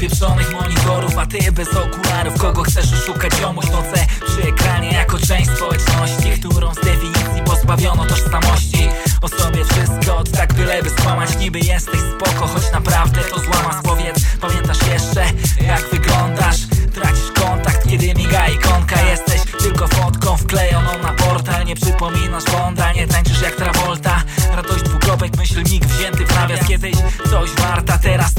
pieprzonych monitorów A ty bez okularów. Kogo chcesz oszukać? Ziomuś noce przy ekranie Jako część społeczności Którą z definicji pozbawiono tożsamości. O sobie wszystko od tak byleby skłamać. Niby jesteś spoko, choć naprawdę to złama Powiedz, pamiętasz jeszcze jak wyglądasz? Tracisz kontakt, kiedy miga ikonka. Jesteś tylko fotką wklejoną na portal. Nie przypominasz Bonda, nie tańczysz jak Travolta. Radość dwukropek, myśl wzięty w nawias. Kiedyś coś warta, teraz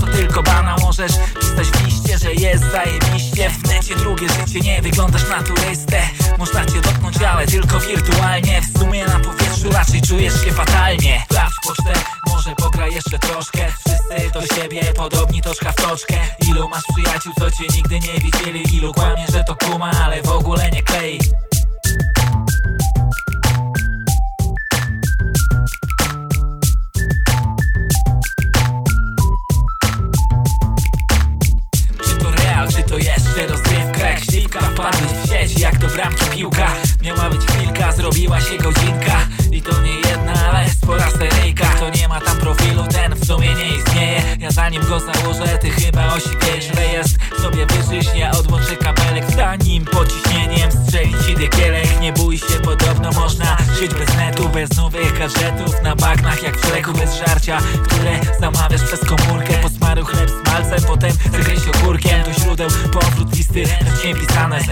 zajebiście W necie drugie życie, nie wyglądasz na turystę Można cię dotknąć, ale tylko wirtualnie. W sumie na powietrzu raczej czujesz się fatalnie. Sprawdź pocztę, może pogra jeszcze troszkę. Wszyscy do siebie podobni toczka w toczkę. Ilu masz przyjaciół, co cię nigdy nie widzieli? Ilu kłamie, że to kuma, ale w ogóle nie klei jeszcze rozgrywka Jak śliwka wpadłeś w sieć Jak do bramki piłka. Miała być chwilka, zrobiła się godzinka. I to nie jedna, ale spora seryjka. To nie ma tam profilu, ten w sumie nie istnieje. Ja zanim go założę, ty chyba osiwiesz Rejestr sobie wyżyś, ja odłączę kabelek. Zanim pociśnieniem strzelić ci dykielek. Nie bój się, podobno można żyć bez netu Bez nowych gadżetów. Na bagnach jak w szleku Bez żarcia, które zamawiasz przez komórkę z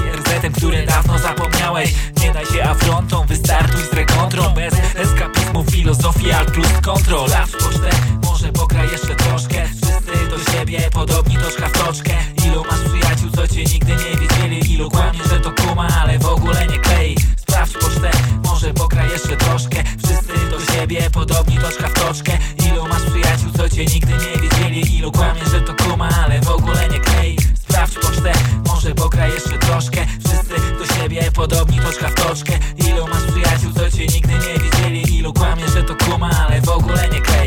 i RZ-em, które dawno zapomniałeś. Nie daj się afrontą, wystartuj z rekontrą. Bez eskapizmu, filozofii, alt kontrol. Sprawdź pocztę, może pogra jeszcze troszkę. Wszyscy do siebie podobni toczka w toczkę. Ilu masz przyjaciół, co cię nigdy nie wiedzieli? Ilu kłamie, że to kuma, ale w ogóle nie klei Sprawdź pocztę, może pogra jeszcze troszkę. Wszyscy do siebie podobni toczka w toczkę. Ilu masz przyjaciół, co cię nigdy nie wiedzieli? Ilu kłamie, że to podobni toczka w toczkę Ilu masz przyjaciół, co cię nigdy nie widzieli Ilu kłamie, że to kuma, ale w ogóle nie klei